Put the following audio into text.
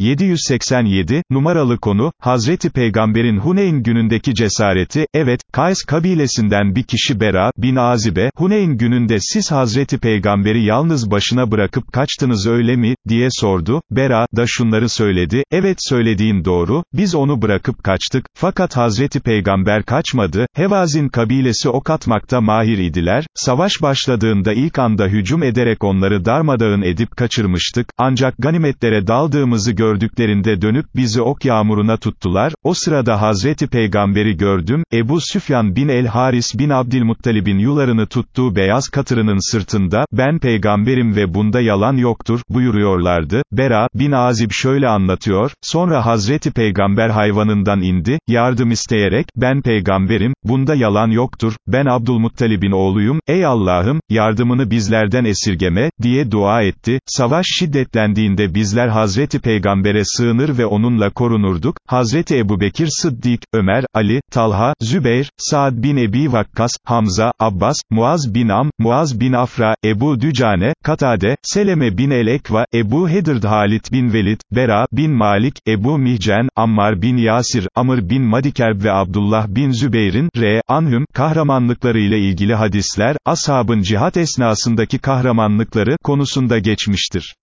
787, numaralı konu, Hazreti Peygamber'in Huneyn günündeki cesareti, evet, Kays kabilesinden bir kişi Bera, bin Azibe, Huneyn gününde siz Hazreti Peygamber'i yalnız başına bırakıp kaçtınız öyle mi, diye sordu, Bera, da şunları söyledi, evet söylediğin doğru, biz onu bırakıp kaçtık, fakat Hazreti Peygamber kaçmadı, Hevazin kabilesi ok atmakta mahir idiler, savaş başladığında ilk anda hücum ederek onları darmadağın edip kaçırmıştık, ancak ganimetlere daldığımızı gördüklerinde dönüp bizi ok yağmuruna tuttular, o sırada Hazreti Peygamberi gördüm, Ebu Süfyan bin el-Haris bin Abdülmuttalib'in yularını tuttuğu beyaz katırının sırtında, ben peygamberim ve bunda yalan yoktur, buyuruyorlardı, Bera, bin Azib şöyle anlatıyor, sonra Hazreti Peygamber hayvanından indi, yardım isteyerek, ben peygamberim, bunda yalan yoktur, ben Abdülmuttalib'in oğluyum, ey Allah'ım, yardımını bizlerden esirgeme, diye dua etti, savaş şiddetlendiğinde bizler Hazreti Peygamber'e sığınır ve onunla korunurduk, Hazreti Ebubekir Sıddik, Ömer, Ali, Talha, Zübeyr, Saad bin Ebi Vakkas, Hamza, Abbas, Muaz bin Am, Muaz bin Afra, Ebu Dücane, Katade, Seleme bin El-Ekva, Ebu Hedird Halit bin Velid, Bera, bin Malik, Ebu Mihcen, Ammar bin Yasir, Amr bin Madikerb ve Abdullah bin Zübeyir'in, R. Anhüm, kahramanlıklarıyla ilgili hadisler, ashabın cihat esnasındaki kahramanlıkları, konusunda geçmiştir.